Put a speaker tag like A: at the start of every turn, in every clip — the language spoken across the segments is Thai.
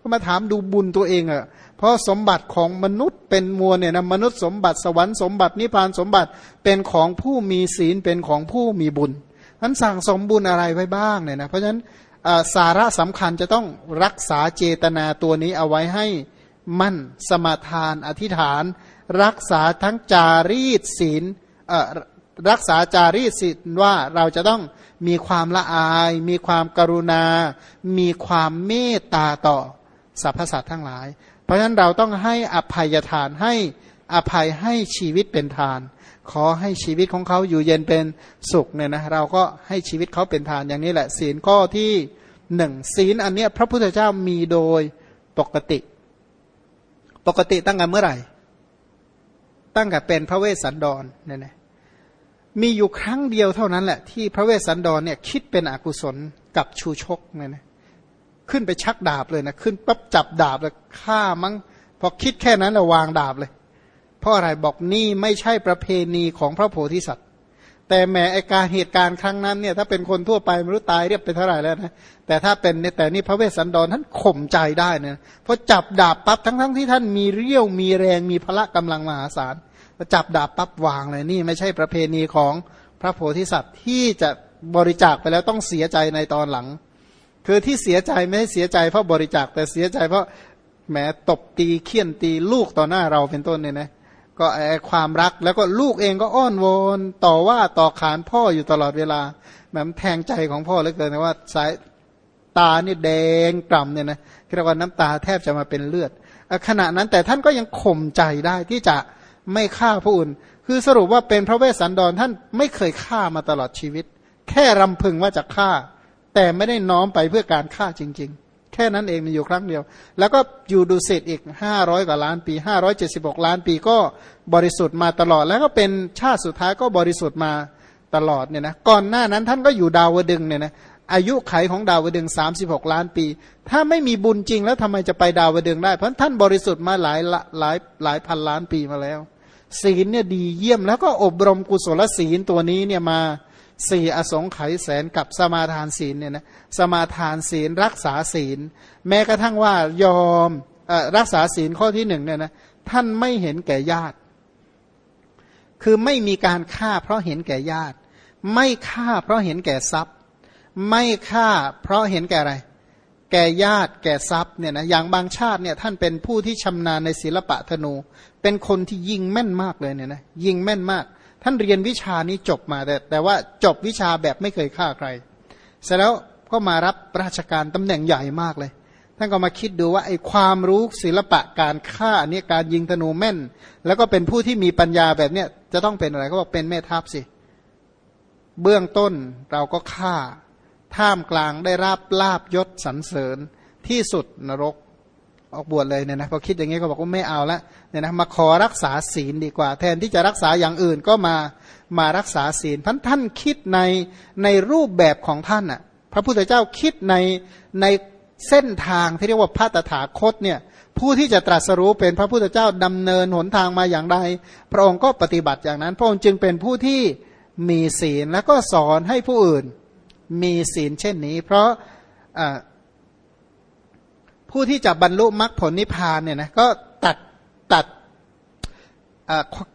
A: ก็มาถามดูบุญตัวเองอะ่ะเพราะสมบัติของมนุษย์เป็นมวลเนี่ยนะมนุษย์สมบัติสวรรค์สมบัตินิพพานสมบัติเป็นของผู้มีศีลเป็นของผู้มีบุญนั้นสั่งสมบุญอะไรไว้บ้างเนี่ยนะเพราะฉะนั้นสาระสำคัญจะต้องรักษาเจตนาตัวนี้เอาไว้ให้มั่นสมาทานอธิษฐาน รักษาทั้งจารีตศีลรักษาจารีตศีลว่าเราจะต้องมีความละอาย มีความกรุณา มีความเมตตาต่อ สรรพสัตว์ทั้งหลาย เพราะฉะนั้นเราต้องให้อภัยทานให้อภัยให้ชีวิตเป็นทาน ขอให้ชีวิตของเขาอยู่เย็นเป็นสุขเนี่ยนะเราก็ให้ชีวิตเขาเป็นทานอย่างนี้แหละ ศีลข้อที่หนึ่งศีลอันเนี้ยพระพุทธเจ้ามีโดยปกติ ปกติตั้งแต่เมื่อไหร่ ตั้งแต่เป็นพระเวสสันดรเนี่ยนะมีอยู่ครั้งเดียวเท่านั้นแหละที่พระเวสสันดรเนี่ยคิดเป็นอกุศลกับชูชกเนี่ยนะ ขึ้นไปชักดาบเลยนะขึ้นปั๊บจับดาบเลยฆ่ามั้งพอคิดแค่นั้นเราวางดาบเลย เพราะอะไรบอกนี่ไม่ใช่ประเพณีของพระโพธิสัตว์ แต่แม้ไอการเหตุการณ์ครั้งนั้นเนี่ยถ้าเป็นคนทั่วไปไม่รู้ตายเรียบไปเท่าไหร่แล้วนะแต่ถ้าเป็นแต่นี่พระเวสสันดรท่านข่มใจได้นะเพราะจับดาบปั๊บทั้งทั้งที่ท่านมีเรี่ยวมีแรงมีพละกำลังมหาศาลจับดาบปั๊บวางเลยนี่ไม่ใช่ประเพณีของพระโพธิสัตว์ที่จะบริจาคไปแล้วต้องเสียใจในตอนหลัง คือที่เสียใจไม่ใช่เสียใจเพราะบริจาคแต่เสียใจเพราะแหมตบตีเคี่ยนตีลูกต่อหน้าเราเป็นต้นเนี่ยนะก็ไอความรักแล้วก็ลูกเองก็อ้อนวอนต่อว่าต่อขานพ่ออยู่ตลอดเวลาแบบแทงใจของพ่อเหลือเกินว่าสายตานี่แดงกล่ำเนี่ยนะเรียกว่าน้ำตาแทบจะมาเป็นเลือดขณะนั้นแต่ท่านก็ยังข่มใจได้ที่จะไม่ฆ่าผู้อื่น คือสรุปว่าเป็นพระเวสสันดรท่านไม่เคยฆ่ามาตลอดชีวิต แค่รำพึงว่าจะฆ่า แต่ไม่ได้น้อมไปเพื่อการฆ่าจริง ๆ แค่นั้นเองมีอยู่ครั้งเดียว แล้วก็อยู่ดูเสร็จอีกห้าร้อยกว่าล้านปีห้าร้อยเจ็ดสิบกล้านปีก็บริสุทธิ์มาตลอด แล้วก็เป็นชาติสุดท้ายก็บริสุทธิ์มาตลอดเนี่ยนะก่อนหน้านั้นท่านก็อยู่ดาวดึงเนี่ยนะอายุไขของดาวดึงสามสิบหกล้านปี ถ้าไม่มีบุญจริงแล้วทำไมจะไปดาวดึงได้ เพราะท่านบริสุทธิ์มาหลายหลายหลายพันล้านปีมาแล้ว ศีลเนี่ยดีเยี่ยมแล้วก็อบรมกุศลศีลตัวนี้เนี่ยมา สี่อสงไขยแสนกับสมาทานศีลเนี่ยนะสมาทานศีลรักษาศีล แม้กระทั่งว่ายอมอรักษาศีลข้อที่หนึ่งเนี่ยนะท่านไม่เห็นแก่ญาติ คือไม่มีการฆ่าเพราะเห็นแก่ญาติ ไม่ฆ่าเพราะเห็นแก่ทรัพย์ ไม่ฆ่าเพราะเห็นแก่อะไร แก่ญาติแก่ทรัพย์เนี่ยนะอย่างบางชาติเนี่ยท่านเป็นผู้ที่ชำนาญในศิลปะธนู เป็นคนที่ยิงแม่นมากเลยเนี่ยนะยิงแม่นมาก ท่านเรียนวิชานี้จบมาแต่แต่ว่าจบวิชาแบบไม่เคยฆ่าใคร เสร็จแล้วก็มารับราชการตำแหน่งใหญ่มากเลย ท่านก็มาคิดดูว่าไอ้ความรู้ศิลปะการฆ่าเนี่ยการยิงธนูแม่น แล้วก็เป็นผู้ที่มีปัญญาแบบเนี้ยจะต้องเป็นอะไรเขาบอกเป็นแม่ทัพสิ เบื้องต้นเราก็ฆ่า ท่ามกลางได้ราบลาบยศสรรเสริญที่สุดนรก ออกบวชเลยเนี่ยนะพอคิดอย่างนี้ก็บอกว่าไม่เอาละเนี่ยนะมาขอรักษาศีลดีกว่า แทนที่จะรักษาอย่างอื่นก็มามารักษาศีลพันท่านคิดในในรูปแบบของท่านอะพระพุทธเจ้าคิดในในเส้นทางที่เรียกว่าพระตถาคตเนี่ยผู้ที่จะตรัสรู้เป็นพระพุทธเจ้าดำเนินหนทางมาอย่างใด พระองค์ก็ปฏิบัติอย่างนั้น พระองค์จึงเป็นผู้ที่มีศีลแล้วก็สอนให้ผู้อื่นมีศีลเช่นนี้ เพราะ ผู้ที่จะบรรลุมรรคผลนิพพานเนี่ยนะก็ตัดตัด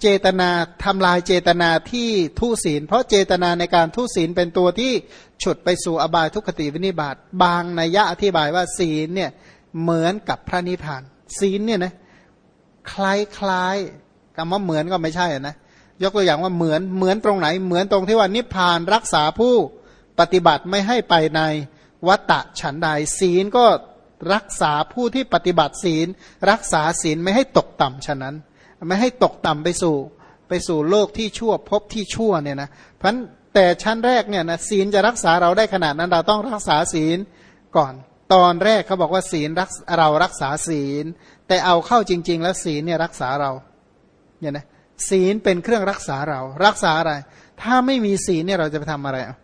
A: เจตนาทำลายเจตนาที่ทุศีล เพราะเจตนาในการทุศีลเป็นตัวที่ฉุดไปสู่อบายทุกขติวินิบาตบางนัยยะอธิบายว่าศีลเนี่ยเหมือนกับพระนิพพาน ศีลเนี่ยนะคล้ายคล้ายคำว่าเหมือนก็ไม่ใช่นะยกตัวอย่างว่าเหมือนเหมือนตรงไหน เหมือนตรงที่ว่านิพพานรักษาผู้ปฏิบัติไม่ให้ไปในวัตตะฉันใดศีลก็ รักษาผู้ที่ปฏิบัติศีล รักษาศีลไม่ให้ตกต่ำฉะนั้น ไม่ให้ตกต่ำไปสู่ ไปสู่โลกที่ชั่วพบที่ชั่วเนี่ยนะเพราะแต่ชั้นแรกเนี่ยนะศีลจะรักษาเราได้ขนาดนั้นเราต้องรักษาศีลก่อน ตอนแรกเขาบอกว่าศีลรักเรารักษาศีล แต่เอาเข้าจริง ๆ แล้วศีลเนี่ยรักษาเราเนี่ยนะศีลเป็นเครื่องรักษาเรา รักษาอะไร ถ้าไม่มีศีลเนี่ยเราจะไปทำอะไรอะ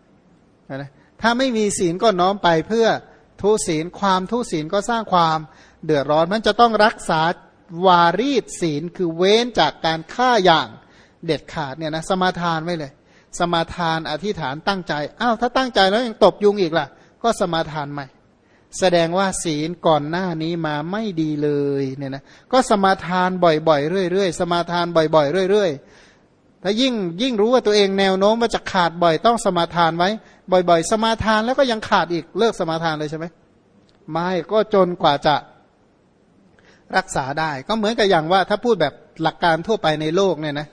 A: นะถ้าไม่มีศีลก็น้อมไปเพื่อ ทุศีลความทุศีลก็สร้างความเดือดร้อนมันจะต้องรักษาวารีตศีลคือเว้นจากการฆ่าอย่างเด็ดขาดเนี่ยนะสมาทานไว้เลย สมาทานอธิษฐานตั้งใจอ้าวถ้าตั้งใจแล้วยังตบยุงอีกล่ะ ก็สมาทานใหม่ แสดงว่าศีลก่อนหน้านี้มาไม่ดีเลยเนี่ยนะก็สมาทานบ่อยๆเรื่อยๆสมาทานบ่อยๆเรื่อยๆถ้ายิ่งยิ่งรู้ว่าตัวเองแนวโน้มว่าจะขาดบ่อยต้องสมาทานไว้ บ่อย ๆ สมาทานแล้วก็ยังขาดอีกเลิกสมาทานเลยใช่ไหมไม่ก็จนกว่าจะรักษาได้ ก็เหมือนกับอย่างว่าถ้าพูดแบบหลักการทั่วไปในโลกเนี่ยนะ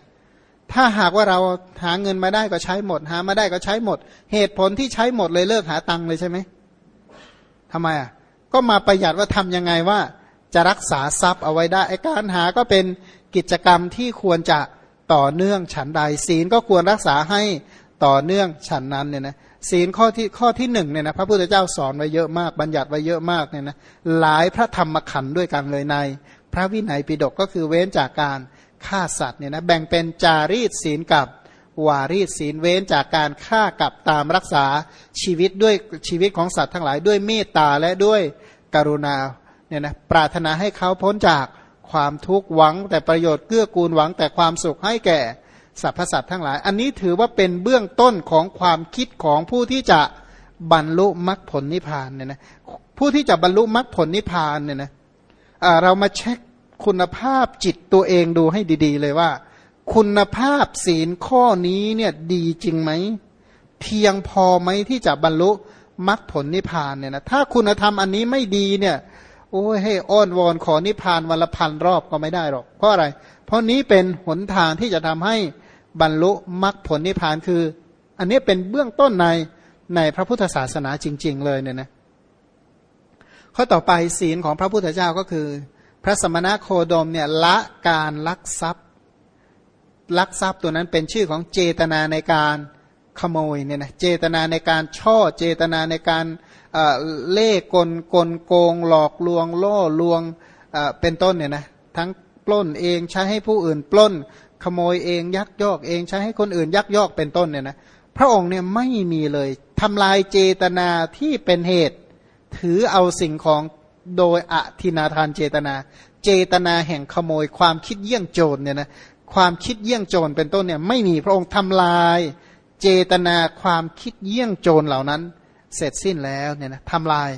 A: ถ้าหากว่าเราหาเงินมาได้ก็ใช้หมด หามาได้ก็ใช้หมด เหตุผลที่ใช้หมดเลยเลิกหาตังค์เลยใช่ไหมทำไมอะก็มาประหยัดว่าทํำยังไงว่า จะรักษาทรัพย์เอาไว้ได้ไอการหาก็เป็นกิจกรรมที่ควรจะต่อเนื่องฉันใดศีลก็ควรรักษาให้ต่อเนื่องฉันนั้นเนี่ยนะ ศีลข้อที่ข้อที่หนึ่งเนี่ยนะพระพุทธเจ้าสอนไว้เยอะมากบัญญัติไว้เยอะมากเนี่ยนะหลายพระธรรมขันธ์ด้วยกันเลยใน พระวินัยปิฎกก็คือเว้นจากการฆ่าสัตว์เนี่ยนะแบ่งเป็นจารีตศีลกับวารีศีลเว้นจากการฆ่ากับตามรักษาชีวิตด้วยชีวิตของสัตว์ทั้งหลายด้วยเมตตาและด้วยกรุณาเนี่ยนะปรารถนาให้เขาพ้นจากความทุกข์หวังแต่ประโยชน์เกื้อกูลหวังแต่ความสุขให้แก่ สรรพสัตว์ทั้งหลาย อันนี้ถือว่าเป็นเบื้องต้นของความคิดของผู้ที่จะบรรลุมรรคผลนิพพานเนี่ยนะผู้ที่จะบรรลุมรรคผลนิพพานเนี่ยนะเรามาเช็คคุณภาพจิตตัวเองดูให้ดีๆ เลยว่า คุณภาพศีลข้อนี้เนี่ยดีจริงไหมเพียงพอไหมที่จะบรรลุมรรคผลนิพพานเนี่ยนะถ้าคุณธรรมอันนี้ไม่ดีเนี่ยโอ้ยให้อ้อนวอนขอนิพพานวันละพันรอบก็ไม่ได้หรอกเพราะอะไร เพราะนี้เป็นหนทางที่จะทำให้ บรรลุมรรคผลนิพพานคือ อันนี้เป็นเบื้องต้นในในพระพุทธศาสนาจริง ๆ เลยเนี่ยนะข้อต่อไปศีลของพระพุทธเจ้าก็คือ พระสมณโคดมเนี่ยละการลักทรัพย์ ลักทรัพย์ตัวนั้นเป็นชื่อของเจตนาในการขโมยเนี่ยนะเจตนาในการช่อเจตนาในการเล่กลกลโกง หลอกลวง ล่อลวงเป็นต้นเนี่ยนะทั้งปล้นเองใช้ให้ผู้อื่นปล้น ขโมยเองยักยอกเองใช้ให้คนอื่นยักยอกเป็นต้นเนี่ยนะพระองค์เนี่ยไม่มีเลยทำลายเจตนาที่เป็นเหตุ ถือเอาสิ่งของโดยอธินาทานเจตนา เจตนาแห่งขโมยความคิดเยี่ยงโจรเนี่ยนะความคิดเยี่ยงโจรเป็นต้นเนี่ยไม่มีพระองค์ทำลาย เจตนาความคิดเยี่ยงโจรเหล่านั้น เสร็จสิ้นแล้วเนี่ยนะทำลาย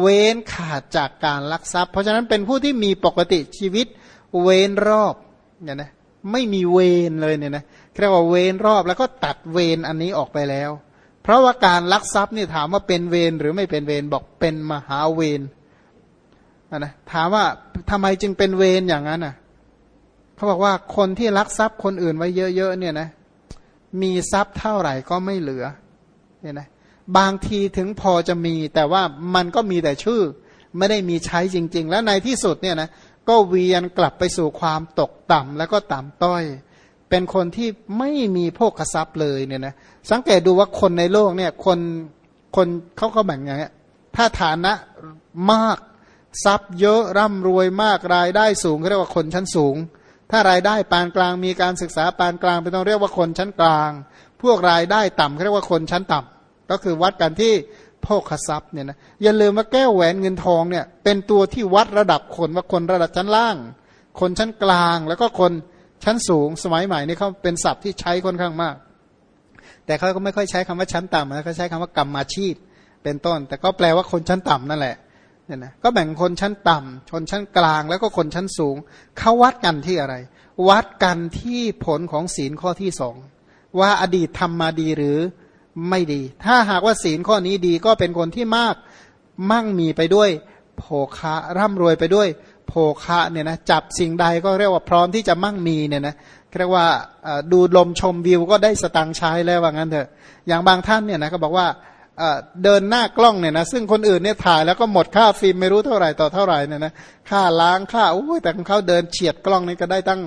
A: เว้นขาดจากการลักทรัพย์ เพราะฉะนั้นเป็นผู้ที่มีปกติชีวิตเว้นรอบเนี่ยนะ ไม่มีเวรเลยเนี่ยนะเรียกว่าเวรรอบแล้วก็ตัดเวรอันนี้ออกไปแล้ว เพราะว่าการลักทรัพย์นี่ถามว่าเป็นเวรหรือไม่เป็นเวรบอกเป็นมหาเวรนะถามว่าทำไมจึงเป็นเวรอย่างนั้นอะเขาบอกว่าคนที่ลักทรัพย์คนอื่นไว้เยอะๆเนี่ยนะมีทรัพย์เท่าไหร่ก็ไม่เหลือเนี่ยนะบางทีถึงพอจะมีแต่ว่ามันก็มีแต่ชื่อ ไม่ได้มีใช้จริง ๆ แล้วในที่สุดเนี่ยนะ ก็เวียนกลับไปสู่ความตกต่ำแล้วก็ต่ำต้อย เป็นคนที่ไม่มีโภคทรัพย์เลยเนี่ยนะสังเกตดูว่าคนในโลกเนี่ยคนคนเขาก็แบ่งอย่างเงี้ยถ้าฐานะมากทรัพย์เยอะร่ำรวยมากรายได้สูงเรียกว่าคนชั้นสูง ถ้ารายได้ปานกลางมีการศึกษาปานกลางเป็นต้องเรียกว่าคนชั้นกลาง พวกรายได้ต่ำเรียกว่าคนชั้นต่ำก็คือวัดกันที่ โภคทรัพย์เนี่ยนะอย่าลืมว่าแก้วแหวนเงินทองเนี่ย เป็นตัวที่วัดระดับคนว่าคนระดับชั้นล่าง คนชั้นกลางแล้วก็คนชั้นสูงสมัยใหม่นี่เขาเป็นศัพท์ที่ใช้ค่อนข้างมาก แต่เขาก็ไม่ค่อยใช้คำว่าชั้นต่ำนะเขาใช้คำว่ากรรมอาชีพ เป็นต้น แต่ก็แปลว่าคนชั้นต่ำนั่นแหละเนี่ยนะก็แบ่งคนชั้นต่ำชนชั้นกลางแล้วก็คนชั้นสูงเขาวัดกันที่อะไร วัดกันที่ผลของศีลข้อที่สองว่าอดีตทำมาดีหรือ ไม่ดี ถ้าหากว่าศีลข้อนี้ดีก็เป็นคนที่มากมั่งมีไปด้วย โภคะร่ำรวยไปด้วย โภคะเนี่ยนะจับสิ่งใดก็เรียกว่าพร้อมที่จะมั่งมีเนี่ยนะเรียกว่าดูลมชมวิวก็ได้สตังใช้แล้วว่างั้นเถอะอย่างบางท่านเนี่ยนะก็บอกว่าเดินหน้ากล้องเนี่ยนะซึ่งคนอื่นเนี่ยถ่ายแล้วก็หมดค่าฟิล์มไม่รู้เท่าไหร่ต่อเท่าไหร่เนี่ยนะค่าล้างค่าโอ้ยแต่ของเขาเดินเฉียดกล้องนี่ก็ได้ตั้ง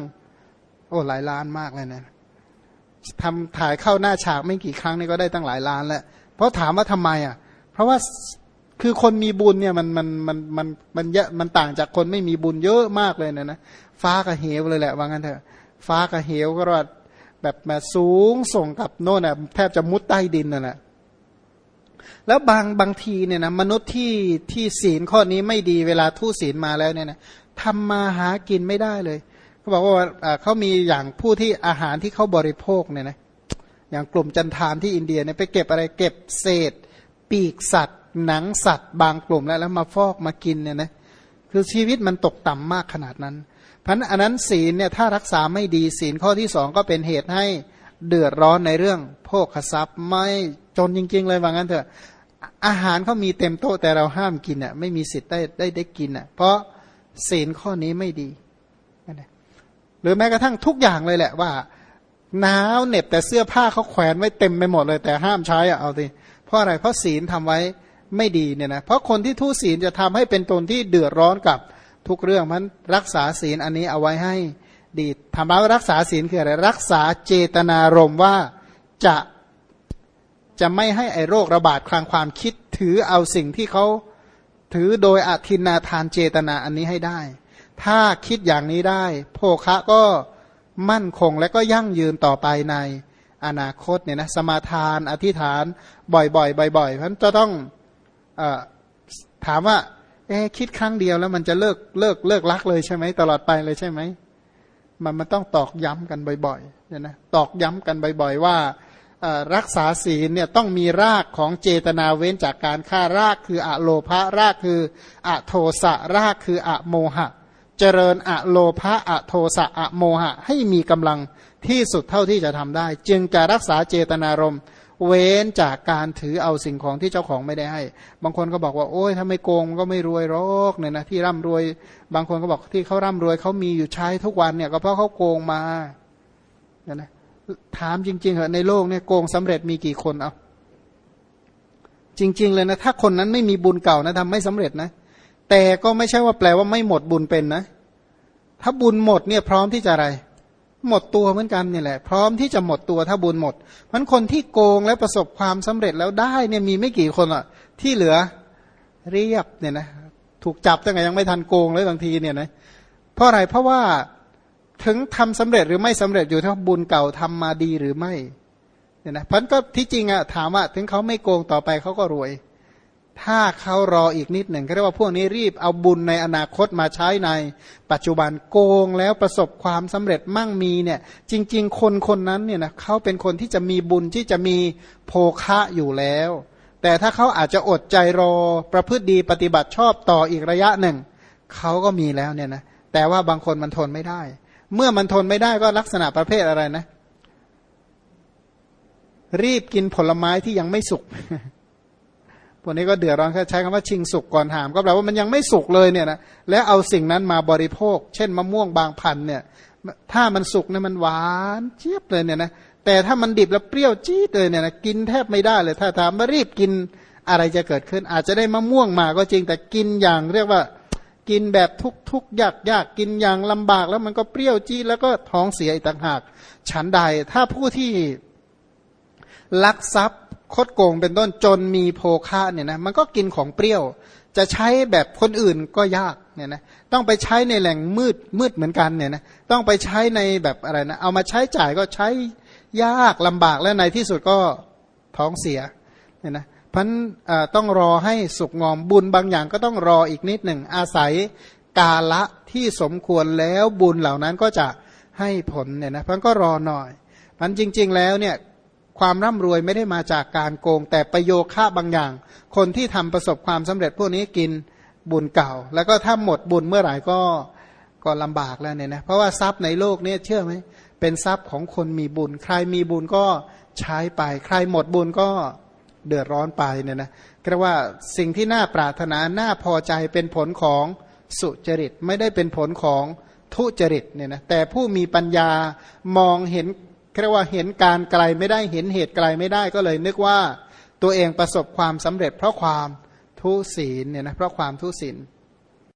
A: โอ้หลายล้านมากเลยนะ ทำถ่ายเข้าหน้าฉากไม่กี่ครั้งนี่ก็ได้ตั้งหลายล้านแล้ว เพราะถามว่าทำไมอะ เพราะว่าคือคนมีบุญเนี่ยมันมันมันมันมันเยอะมันต่างจากคนไม่มีบุญเยอะมากเลยนะนะฟ้ากับเหวเลยแหละว่างั้นเถอะฟ้ากับเหวก็รอดแบบมาสูงส่งกับโน่นอะแทบจะมุดใต้ดินนั่นแหละแล้วบางบางทีเนี่ยนะมนุษย์ที่ที่ศีลข้อนี้ไม่ดีเวลาทุศีลมาแล้วเนี่ยนะทำมาหากินไม่ได้เลย เขาบอกว่าเขามีอย่างผู้ที่อาหารที่เขาบริโภคเนี่ยนะอย่างกลุ่มจันทานที่อินเดียเนี่ยไปเก็บอะไรเก็บเศษ ปีกสัตว์ หนังสัตว์ บางกลุ่มแล้วแล้วมาฟอกมากินเนี่ยนะคือชีวิตมันตกต่ำมากขนาดนั้น เพราะอันนั้นศีลเนี่ยถ้ารักษาไม่ดีศีลข้อที่สองก็เป็นเหตุให้เดือดร้อนในเรื่องโภคทรัพย์ไม่จนจริง ๆ เลยว่างั้นเถอะอาหารเขามีเต็มโต๊ะแต่เราห้ามกินอะไม่มีสิทธิ์ได้ได้ได้กินอะเพราะศีลข้อนี้ไม่ดี หรือแม้กระทั่งทุกอย่างเลยแหละว่าหนาวเหน็บแต่เสื้อผ้าเขาแขวนไว้เต็มไปหมดเลยแต่ห้ามใช้อะเอาสิเพราะอะไรเพราะศีลทำไว้ไม่ดีเนี่ยนะเพราะคนที่ทุศีลจะทำให้เป็นตนที่เดือดร้อนกับทุกเรื่องมันรักษาศีลอันนี้เอาไว้ให้ดีทำมารักษาศีลคืออะไรรักษาเจตนารมณ์ว่าจะจะไม่ให้ไอโรคระบาดคลางความคิดถือเอาสิ่งที่เขาถือโดยอธินาทานเจตนาอันนี้ให้ได้ ถ้าคิดอย่างนี้ได้ โภคะก็มั่นคงและก็ยั่งยืนต่อไปในอนาคตเนี่ยนะสมาทาน อธิษฐานบ่อยๆบ่อยๆเพราะฉะนั้นจะต้องอถามว่าเอ๊คิดครั้งเดียวแล้วมันจะเลิกเลิกเลิกรักเลยใช่ไหมตลอดไปเลยใช่ไหมมันมันต้องตอกย้ำกันบ่อยๆเนี่ยนะตอกย้ำกันบ่อยๆว่ารักษาศีลเนี่ยต้องมีรากของเจตนาเว้นจากการฆ่ารากคืออะโลภะรากคืออะโทสะรากคืออะโมหะ เจริญอะโลภะอะโทสะอะโมหะ ให้มีกำลังที่สุดเท่าที่จะทำได้ จึงจะรักษาเจตนารมณ์เว้นจากการถือเอาสิ่งของที่เจ้าของไม่ได้ให้ บางคนก็บอกว่าโอ้ยถ้าไม่โกงก็ไม่รวยหรอกเนี่ยนะที่ร่ำรวย บางคนก็บอกที่เขาร่ำรวยเขามีอยู่ใช้ทุกวันเนี่ยก็เพราะเขาโกงมาเนี่ยนะถามจริงๆเหรอในโลกเนี่ยโกงสำเร็จมีกี่คนเอาจริง ๆ เลยนะถ้าคนนั้นไม่มีบุญเก่านะทำไม่สำเร็จนะ แต่ก็ไม่ใช่ว่าแปลว่าไม่หมดบุญเป็นนะ ถ้าบุญหมดเนี่ยพร้อมที่จะอะไร หมดตัวเหมือนกันเนี่ยแหละ พร้อมที่จะหมดตัวถ้าบุญหมดมันคนที่โกงและประสบความสำเร็จแล้วได้เนี่ยมีไม่กี่คนอะที่เหลือเรียบเนี่ยนะถูกจับตั้งแต่ยังไม่ทันโกงเลยบางทีเนี่ยนะเพราะอะไรเพราะว่าถึงทำสำเร็จหรือไม่สำเร็จอยู่ที่บุญเก่าทำมาดีหรือไม่เนี่ยนะพันก็ที่จริงอะถามว่าถึงเขาไม่โกงต่อไปเขาก็รวย ถ้าเขารออีกนิดหนึ่งก็เรียกว่าพวกนี้รีบเอาบุญในอนาคตมาใช้ใน ปัจจุบันโกงแล้วประสบความสำเร็จมั่งมีเนี่ย จริง ๆ คนคนนั้นเนี่ยนะเขาเป็นคนที่จะมีบุญที่จะมีโภคะอยู่แล้ว แต่ถ้าเขาอาจจะอดใจรอประพฤติดีปฏิบัติชอบต่ออีกระยะหนึ่งเขาก็มีแล้วเนี่ยนะแต่ว่าบางคนมันทนไม่ได้ เมื่อมันทนไม่ได้ก็ลักษณะประเภทอะไรนะ รีบกินผลไม้ที่ยังไม่สุก พวกนี้ก็เดือดร้อนใช้คำว่าชิงสุกก่อนหาม ก็แปลว่ามันยังไม่สุกเลยเนี่ยนะแล้วเอาสิ่งนั้นมาบริโภค เช่นมะม่วงบางพันเนี่ย ถ้ามันสุกเนี่ยมันหวานเจี๊ยบเลยเนี่ยนะแต่ถ้ามันดิบแล้วเปรี้ยวจี๊ดเลยเนี่ยนะกินแทบไม่ได้เลย ถ้าถามว่ารีบกินอะไรจะเกิดขึ้น อาจจะได้มะม่วงมาก็จริงแต่กินอย่างเรียกว่ากินแบบทุกทุกยากยากกินอย่างลำบากแล้วมันก็เปรี้ยวจี้แล้วก็ท้องเสียอีกต่างหาก ฉันใดถ้าผู้ที่ลักทรัพย์ คดโกงเป็นต้นจนมีโภคะเนี่ยนะมันก็กินของเปรี้ยว จะใช้แบบคนอื่นก็ยากเนี่ยนะต้องไปใช้ในแหล่งมืดมืดเหมือนกันเนี่ยนะต้องไปใช้ในแบบอะไรนะเอามาใช้จ่ายก็ใช้ยากลำบากและในที่สุดก็ท้องเสียเนี่ยนะพันต้องรอให้สุกงอมบุญบางอย่างก็ต้องรออีกนิดหนึ่งอาศัยกาละที่สมควรแล้วบุญเหล่านั้นก็จะให้ผลเนี่ยนะพันก็รอหน่อยพันจริง ๆ แล้วเนี่ย ความร่ำรวยไม่ได้มาจากการโกง แต่ประโยค่าบางอย่าง คนที่ทำประสบความสำเร็จพวกนี้กินบุญเก่า แล้วก็ถ้าหมดบุญเมื่อไหร่ก็ก็ลำบากแล้วเนี่ยนะเพราะว่าทรัพย์ในโลกนี้เชื่อไหมเป็นทรัพย์ของคนมีบุญ ใครมีบุญก็ใช้ไป ใครหมดบุญก็เดือดร้อนไปเนี่ยนะก็ว่าสิ่งที่น่าปรารถนาน่าพอใจเป็นผลของสุจริต ไม่ได้เป็นผลของทุจริตเนี่ยนะแต่ผู้มีปัญญามองเห็น เรียกว่าเห็นการไกลไม่ได้เห็นเหตุไกลไม่ได้ก็เลยนึกว่าตัวเองประสบความสำเร็จเพราะความทุศีลเนี่ยนะเพราะความทุศีล